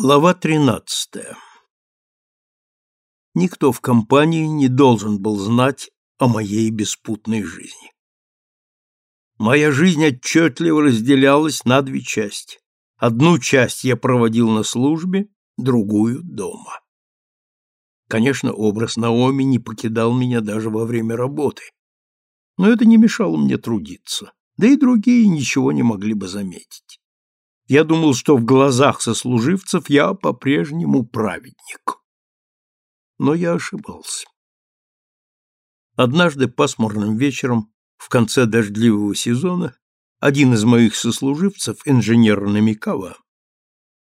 Глава 13. Никто в компании не должен был знать о моей беспутной жизни. Моя жизнь отчетливо разделялась на две части. Одну часть я проводил на службе, другую — дома. Конечно, образ Наоми не покидал меня даже во время работы, но это не мешало мне трудиться, да и другие ничего не могли бы заметить. Я думал, что в глазах сослуживцев я по-прежнему праведник. Но я ошибался. Однажды пасмурным вечером, в конце дождливого сезона, один из моих сослуживцев, инженер Намикава,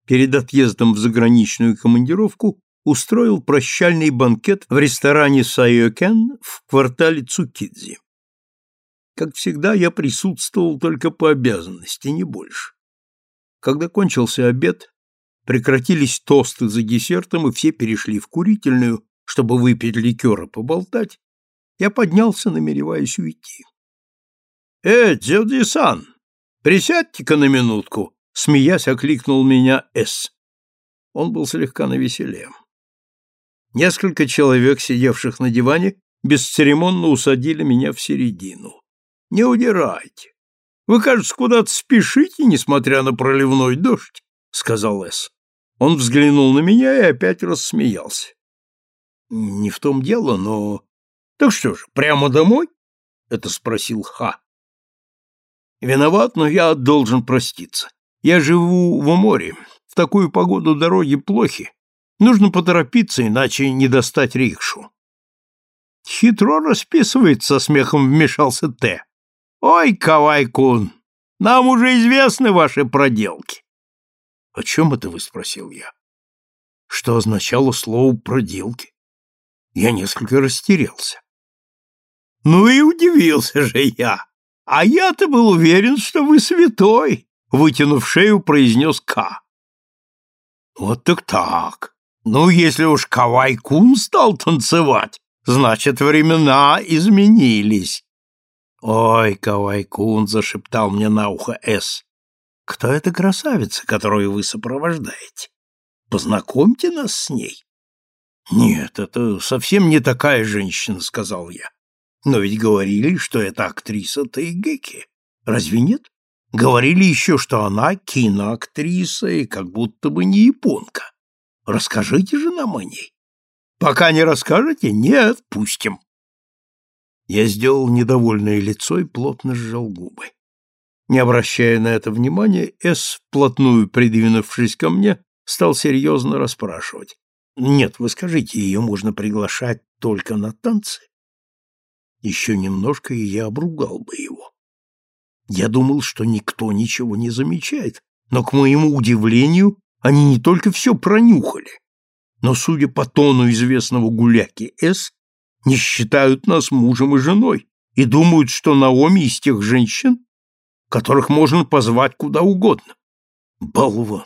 перед отъездом в заграничную командировку устроил прощальный банкет в ресторане Сэйёкэн в квартале Цукидзи. Как всегда, я присутствовал только по обязанности, не больше. Когда кончился обед, прекратились тосты за десертом, и все перешли в курительную, чтобы выпить ликер и поболтать, я поднялся, намереваясь уйти. «Э, дядя-сан, присядьте-ка на минутку!» Смеясь, окликнул меня С. Он был слегка навеселе. Несколько человек, сидевших на диване, бесцеремонно усадили меня в середину. «Не удирайте! Вы, кажется, куда-то спешите, несмотря на проливной дождь, — сказал Эс. Он взглянул на меня и опять рассмеялся. — Не в том дело, но... — Так что же, прямо домой? — это спросил Ха. — Виноват, но я должен проститься. Я живу в море. В такую погоду дороги плохи. Нужно поторопиться, иначе не достать рикшу. Хитро расписывается, со смехом вмешался Т. Ой, Кавай-кун, нам уже известны ваши проделки. О чем это вы спросил я? Что означало слово проделки? Я несколько растерялся. Ну и удивился же я. А я-то был уверен, что вы святой, вытянув шею, произнес К. Вот так так. Ну, если уж Кавай-кун стал танцевать, значит, времена изменились. «Ой, Кавайкун!» — зашептал мне на ухо С. «Кто эта красавица, которую вы сопровождаете? Познакомьте нас с ней». «Нет, это совсем не такая женщина», — сказал я. «Но ведь говорили, что это актриса Тайгеки. Разве нет? Говорили еще, что она киноактриса и как будто бы не японка. Расскажите же нам о ней». «Пока не расскажете, не отпустим». Я сделал недовольное лицо и плотно сжал губы. Не обращая на это внимания, С, вплотную придвинувшись ко мне, стал серьезно расспрашивать. «Нет, вы скажите, ее можно приглашать только на танцы?» Еще немножко, и я обругал бы его. Я думал, что никто ничего не замечает, но, к моему удивлению, они не только все пронюхали, но, судя по тону известного гуляки С, не считают нас мужем и женой и думают, что Наоми из тех женщин, которых можно позвать куда угодно. Болван!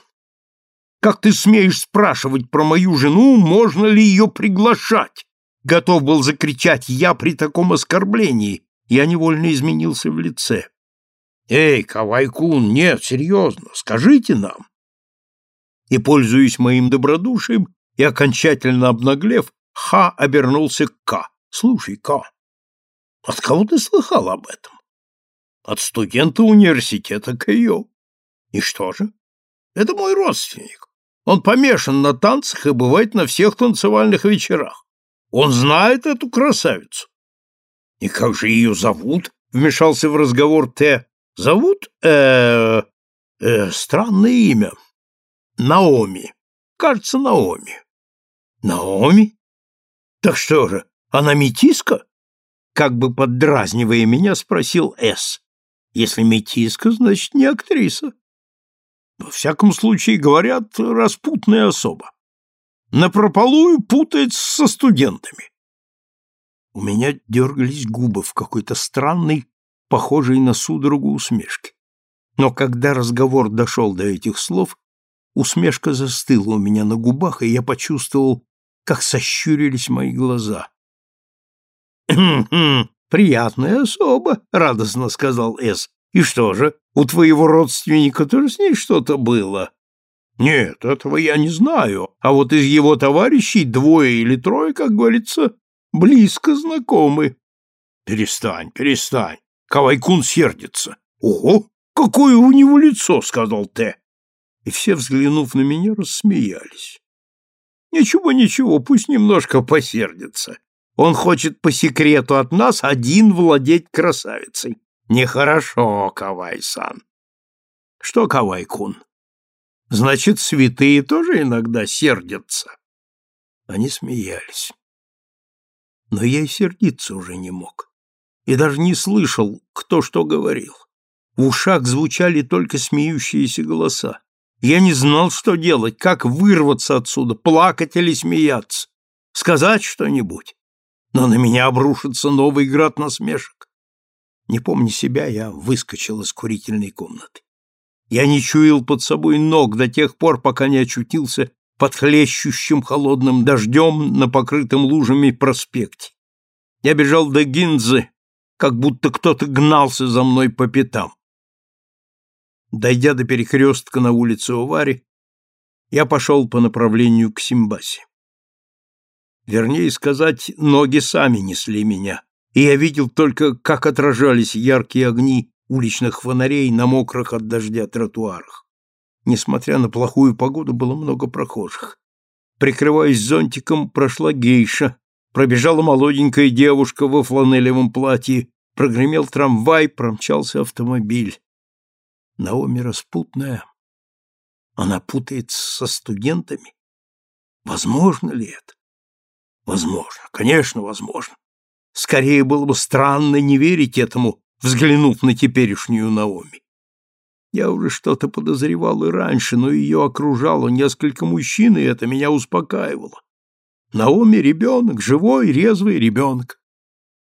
Как ты смеешь спрашивать про мою жену, можно ли ее приглашать? Готов был закричать я при таком оскорблении. Я невольно изменился в лице. Эй, Кавайкун, нет, серьезно, скажите нам. И, пользуясь моим добродушием и окончательно обнаглев, Ха обернулся к Ка. «Слушай, Ка, от кого ты слыхал об этом?» «От студента университета Кайо». «И что же?» «Это мой родственник. Он помешан на танцах и бывает на всех танцевальных вечерах. Он знает эту красавицу». «И как же ее зовут?» — вмешался в разговор Т. «Зовут? э э странное имя. Наоми. Кажется, Наоми». «Наоми?» Так что же, она метиска? Как бы поддразнивая меня, спросил С. Если метиска, значит, не актриса. Во всяком случае, говорят, распутная особа. Напропалую путается со студентами. У меня дергались губы в какой-то странной, похожей на судорогу усмешке. Но когда разговор дошел до этих слов, усмешка застыла у меня на губах, и я почувствовал, как сощурились мои глаза. «Хм-хм, приятная особа», — радостно сказал С. «И что же, у твоего родственника тоже с ней что-то было?» Нет, этого я не знаю, а вот из его товарищей двое или трое, как говорится, близко знакомы. Перестань, перестань. Кавайкун сердится. Ого, какое у него лицо, сказал Т. И все, взглянув на меня, рассмеялись. Ничего, ничего, пусть немножко посердится. Он хочет по секрету от нас один владеть красавицей. Нехорошо, Кавай-сан. Что, Кавай-кун? Значит, святые тоже иногда сердятся. Они смеялись. Но я и сердиться уже не мог. И даже не слышал, кто что говорил. В ушах звучали только смеющиеся голоса. Я не знал, что делать, как вырваться отсюда, плакать или смеяться, сказать что-нибудь. Но на меня обрушится новый град насмешек. Не помня себя, я выскочил из курительной комнаты. Я не чуял под собой ног до тех пор, пока не очутился под хлещущим холодным дождем на покрытом лужами проспекте. Я бежал до Гинзы, как будто кто-то гнался за мной по пятам. Дойдя до перекрестка на улице Увари, я пошел по направлению к Симбасе. Вернее сказать, ноги сами несли меня, и я видел только, как отражались яркие огни уличных фонарей на мокрых от дождя тротуарах. Несмотря на плохую погоду, было много прохожих. Прикрываясь зонтиком, прошла гейша, пробежала молоденькая девушка во фланелевом платье, прогремел трамвай, промчался автомобиль. Наоми распутная. Она путается со студентами. Возможно ли это? Возможно, конечно, возможно. Скорее было бы странно не верить этому, взглянув на теперешнюю Наоми. Я уже что-то подозревал и раньше, но ее окружало несколько мужчин, и это меня успокаивало. Наоми — ребенок, живой, резвый ребенок.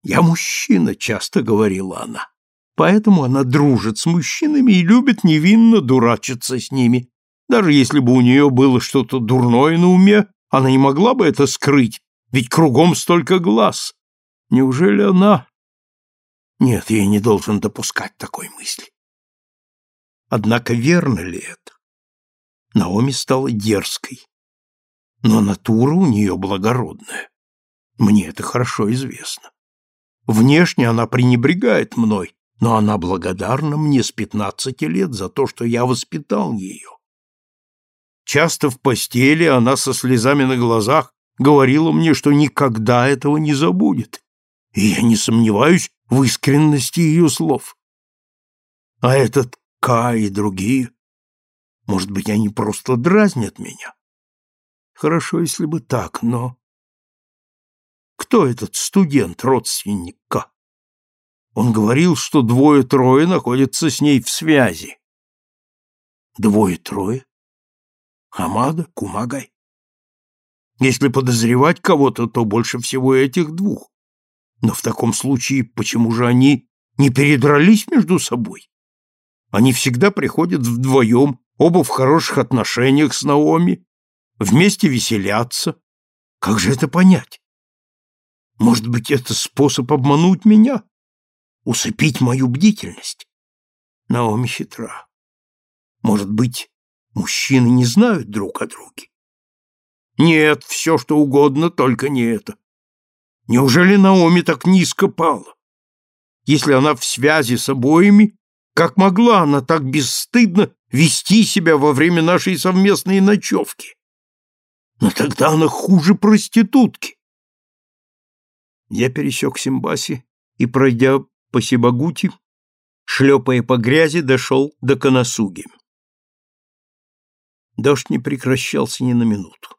«Я мужчина», — часто говорила она. Поэтому она дружит с мужчинами и любит невинно дурачиться с ними. Даже если бы у нее было что-то дурное на уме, она не могла бы это скрыть, ведь кругом столько глаз. Неужели она нет, я не должен допускать такой мысли. Однако верно ли это? Наоми стала дерзкой, но натура у нее благородная. Мне это хорошо известно. Внешне она пренебрегает мной, но она благодарна мне с пятнадцати лет за то, что я воспитал ее. Часто в постели она со слезами на глазах говорила мне, что никогда этого не забудет, и я не сомневаюсь, в искренности ее слов. А этот К и другие, может быть, они просто дразнят меня? Хорошо, если бы так, но... Кто этот студент, родственник К? Он говорил, что двое-трое находятся с ней в связи. Двое-трое? Хамада, Кумагай. Если подозревать кого-то, то больше всего этих двух. Но в таком случае почему же они не передрались между собой? Они всегда приходят вдвоем, оба в хороших отношениях с Наоми, вместе веселятся. Как же это понять? Может быть, это способ обмануть меня? Усыпить мою бдительность? Наоми хитра. Может быть, мужчины не знают друг о друге? Нет, все, что угодно, только не это. Неужели Наоми так низко пала? Если она в связи с обоими, как могла она так бесстыдно вести себя во время нашей совместной ночевки? Но тогда она хуже проститутки. Я пересек Симбаси и, пройдя по Сибагути, шлепая по грязи, дошел до Канасуги. Дождь не прекращался ни на минуту.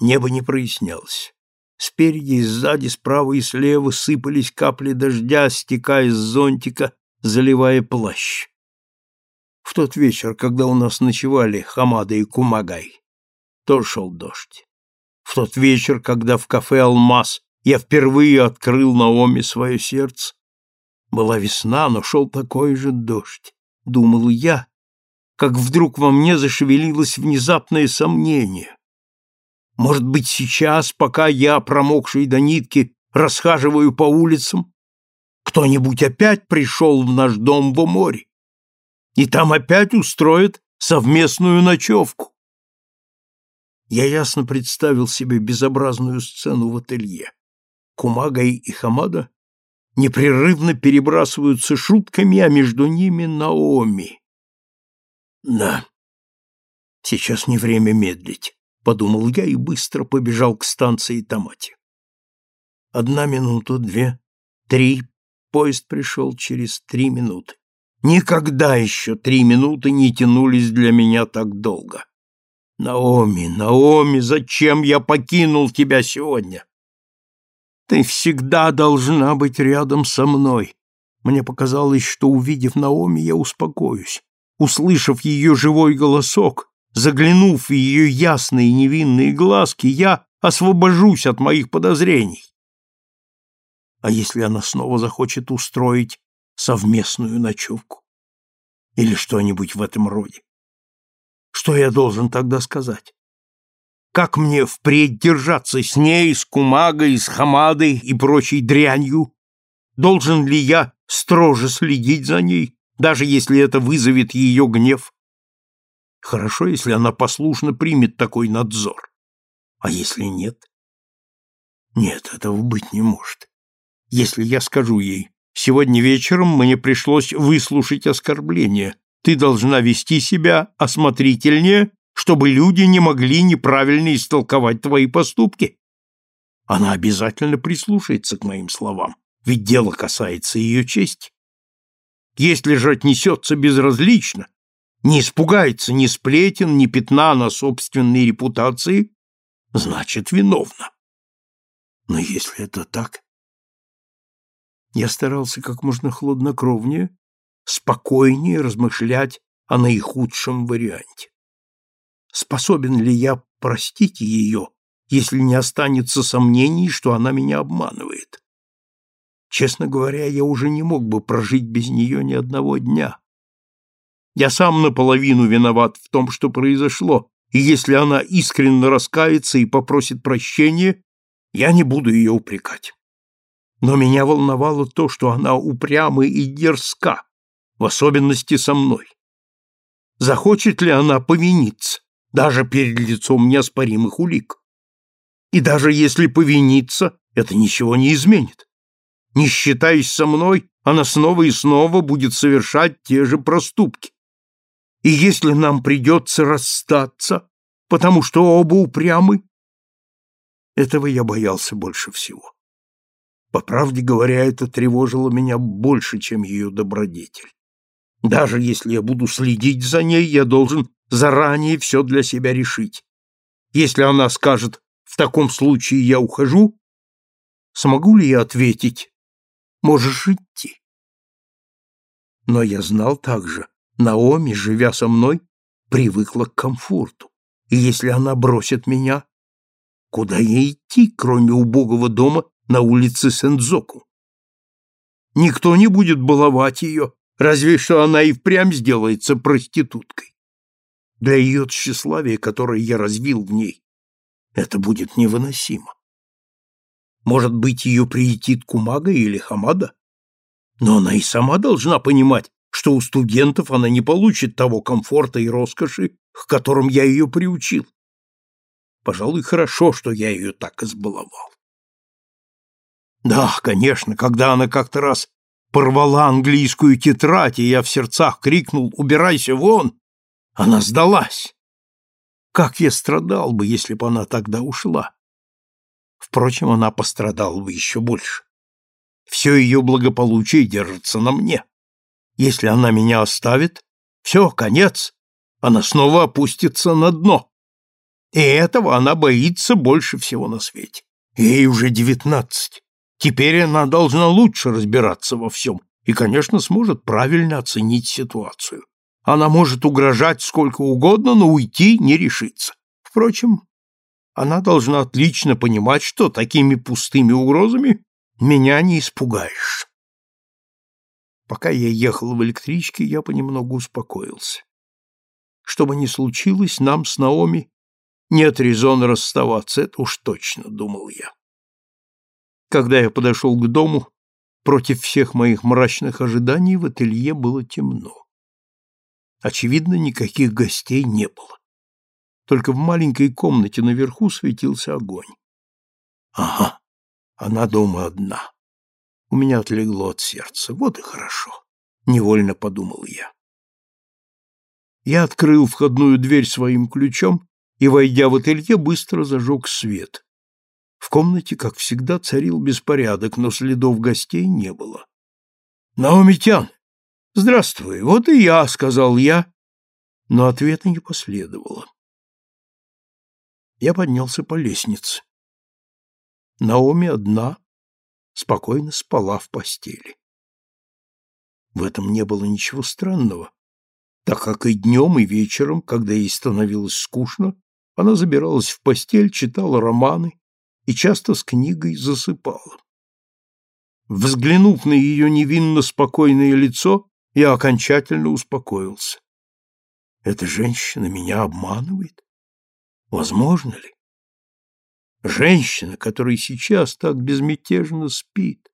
Небо не прояснялось. Спереди и сзади, справа и слева сыпались капли дождя, стекая с зонтика, заливая плащ. В тот вечер, когда у нас ночевали Хамада и Кумагай, тоже шел дождь. В тот вечер, когда в кафе «Алмаз» я впервые открыл Наоми свое сердце, была весна, но шел такой же дождь. Думал я, как вдруг во мне зашевелилось внезапное сомнение. Может быть, сейчас, пока я, промокший до нитки, расхаживаю по улицам, кто-нибудь опять пришел в наш дом в море, и там опять устроит совместную ночевку. Я ясно представил себе безобразную сцену в ателье. Кумагай и Хамада непрерывно перебрасываются шутками, а между ними Наоми. Да, сейчас не время медлить, подумал я и быстро побежал к станции Томати. Одна минута, две, три, поезд пришел через три минуты. Никогда еще три минуты не тянулись для меня так долго. Наоми, Наоми, зачем я покинул тебя сегодня? Ты всегда должна быть рядом со мной. Мне показалось, что, увидев Наоми, я успокоюсь. Услышав ее живой голосок, заглянув в ее ясные невинные глазки, я освобожусь от моих подозрений. А если она снова захочет устроить совместную ночевку? Или что-нибудь в этом роде? Что я должен тогда сказать? Как мне впредь держаться с ней, с Кумагой, с Хамадой и прочей дрянью? Должен ли я строже следить за ней, даже если это вызовет ее гнев? Хорошо, если она послушно примет такой надзор. А если нет? Нет, этого быть не может. Если я скажу ей, сегодня вечером мне пришлось выслушать оскорбление, ты должна вести себя осмотрительнее чтобы люди не могли неправильно истолковать твои поступки. Она обязательно прислушается к моим словам, ведь дело касается ее чести. Если же отнесется безразлично, не испугается ни сплетен, ни пятна на собственной репутации, значит, виновна. Но если это так... Я старался как можно хладнокровнее, спокойнее размышлять о наихудшем варианте способен ли я простить ее, если не останется сомнений, что она меня обманывает. Честно говоря, я уже не мог бы прожить без нее ни одного дня. Я сам наполовину виноват в том, что произошло, и если она искренне раскается и попросит прощения, я не буду ее упрекать. Но меня волновало то, что она упряма и дерзка, в особенности со мной. Захочет ли она повиниться? Даже перед лицом неоспоримых улик. И даже если повиниться, это ничего не изменит. Не считаясь со мной, она снова и снова будет совершать те же проступки. И если нам придется расстаться, потому что оба упрямы, этого я боялся больше всего. По правде говоря, это тревожило меня больше, чем ее добродетель. Даже если я буду следить за ней, я должен заранее все для себя решить. Если она скажет «в таком случае я ухожу», смогу ли я ответить «можешь идти»? Но я знал также, Наоми, живя со мной, привыкла к комфорту, и если она бросит меня, куда ей идти, кроме убогого дома на улице Сензоку? Никто не будет баловать ее, разве что она и впрямь сделается проституткой для ее тщеславия, которое я развил в ней, это будет невыносимо. Может быть, ее приютит Кумага или Хамада? Но она и сама должна понимать, что у студентов она не получит того комфорта и роскоши, к которым я ее приучил. Пожалуй, хорошо, что я ее так избаловал. Да, конечно, когда она как-то раз порвала английскую тетрадь, и я в сердцах крикнул «Убирайся вон!», она сдалась. Как я страдал бы, если бы она тогда ушла? Впрочем, она пострадала бы еще больше. Все ее благополучие держится на мне. Если она меня оставит, все, конец. Она снова опустится на дно. И этого она боится больше всего на свете. Ей уже девятнадцать. Теперь она должна лучше разбираться во всем и, конечно, сможет правильно оценить ситуацию. Она может угрожать сколько угодно, но уйти не решится. Впрочем, она должна отлично понимать, что такими пустыми угрозами меня не испугаешь. Пока я ехал в электричке, я понемногу успокоился. Что бы ни случилось, нам с Наоми нет резона расставаться, это уж точно, думал я. Когда я подошел к дому, против всех моих мрачных ожиданий в ателье было темно. Очевидно, никаких гостей не было. Только в маленькой комнате наверху светился огонь. Ага, она дома одна. У меня отлегло от сердца. Вот и хорошо. Невольно подумал я. Я открыл входную дверь своим ключом и, войдя в ателье, быстро зажег свет. В комнате, как всегда, царил беспорядок, но следов гостей не было. «Наумитян! Здравствуй! Вот и я!» — сказал я, но ответа не последовало. Я поднялся по лестнице. Наоми одна спокойно спала в постели. В этом не было ничего странного, так как и днем, и вечером, когда ей становилось скучно, она забиралась в постель, читала романы и часто с книгой засыпала. Взглянув на ее невинно спокойное лицо, я окончательно успокоился. Эта женщина меня обманывает? Возможно ли? Женщина, которая сейчас так безмятежно спит.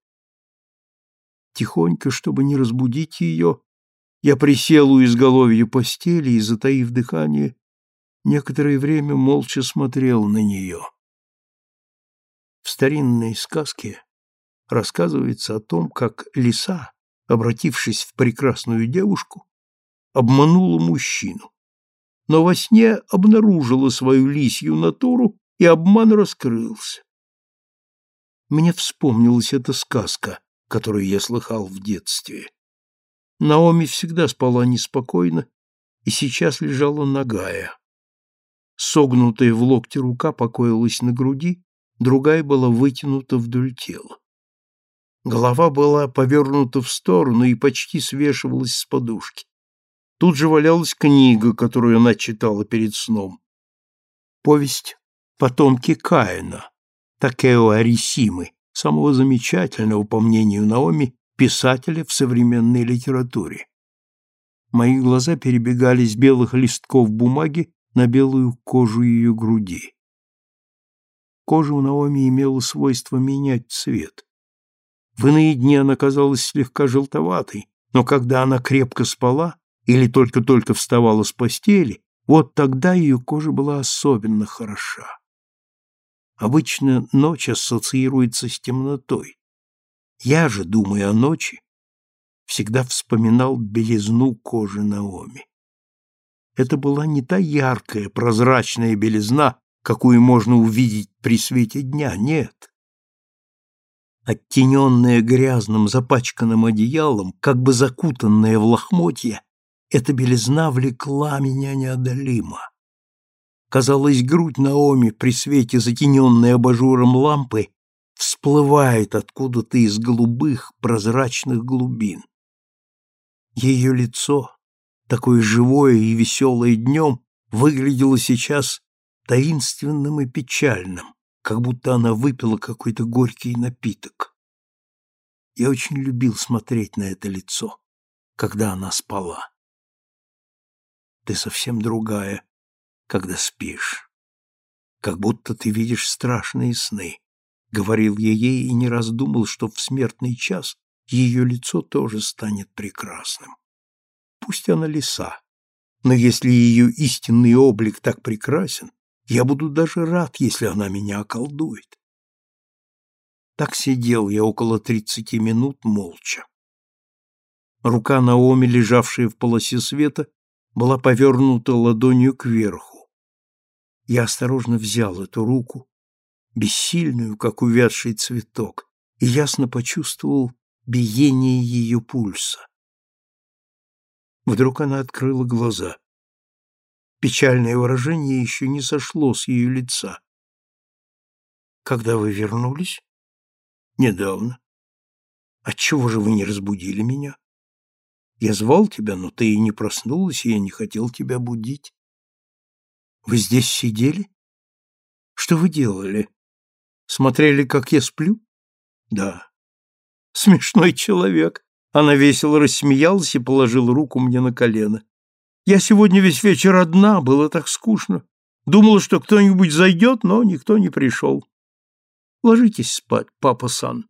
Тихонько, чтобы не разбудить ее, я присел у изголовья постели и, затаив дыхание, некоторое время молча смотрел на нее. В старинной сказке рассказывается о том, как лиса, обратившись в прекрасную девушку, обманула мужчину но во сне обнаружила свою лисью натуру, и обман раскрылся. Мне вспомнилась эта сказка, которую я слыхал в детстве. Наоми всегда спала неспокойно и сейчас лежала нагая. Согнутая в локте рука покоилась на груди, другая была вытянута вдоль тела. Голова была повернута в сторону и почти свешивалась с подушки. Тут же валялась книга, которую она читала перед сном. Повесть «Потомки Каина» Такео Арисимы, самого замечательного, по мнению Наоми, писателя в современной литературе. Мои глаза перебегали с белых листков бумаги на белую кожу ее груди. Кожа у Наоми имела свойство менять цвет. В иные дни она казалась слегка желтоватой, но когда она крепко спала, или только-только вставала с постели, вот тогда ее кожа была особенно хороша. Обычно ночь ассоциируется с темнотой. Я же, думая о ночи, всегда вспоминал белизну кожи Наоми. Это была не та яркая, прозрачная белизна, какую можно увидеть при свете дня, нет. Оттененная грязным, запачканным одеялом, как бы закутанная в лохмотья, эта белизна влекла меня неодолимо. Казалось, грудь Наоми при свете затененной абажуром лампы всплывает откуда-то из голубых прозрачных глубин. Ее лицо, такое живое и веселое днем, выглядело сейчас таинственным и печальным, как будто она выпила какой-то горький напиток. Я очень любил смотреть на это лицо, когда она спала. Ты совсем другая, когда спишь. Как будто ты видишь страшные сны. Говорил я ей и не раздумал, что в смертный час ее лицо тоже станет прекрасным. Пусть она лиса, но если ее истинный облик так прекрасен, я буду даже рад, если она меня околдует. Так сидел я около тридцати минут молча. Рука Наоми, лежавшая в полосе света, была повернута ладонью кверху. Я осторожно взял эту руку, бессильную, как увядший цветок, и ясно почувствовал биение ее пульса. Вдруг она открыла глаза. Печальное выражение еще не сошло с ее лица. «Когда вы вернулись?» «Недавно». «Отчего же вы не разбудили меня?» Я звал тебя, но ты и не проснулась, и я не хотел тебя будить. Вы здесь сидели? Что вы делали? Смотрели, как я сплю? Да. Смешной человек. Она весело рассмеялась и положила руку мне на колено. Я сегодня весь вечер одна, было так скучно. Думала, что кто-нибудь зайдет, но никто не пришел. Ложитесь спать, папа Сан.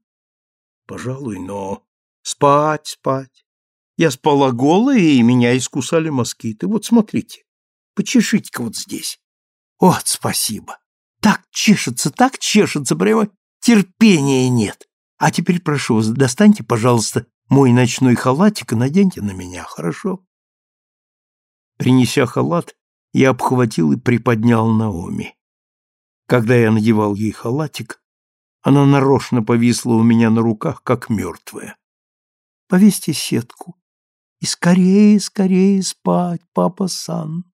Пожалуй, но... Спать, спать. Я спала голая, и меня искусали москиты. Вот смотрите, почешите-ка вот здесь. Вот, спасибо. Так чешется, так чешется, прямо терпения нет. А теперь прошу вас, достаньте, пожалуйста, мой ночной халатик и наденьте на меня, хорошо? Принеся халат, я обхватил и приподнял Наоми. Когда я надевал ей халатик, она нарочно повисла у меня на руках, как мертвая. Повесьте сетку и скорее, скорее спать, папа Сан.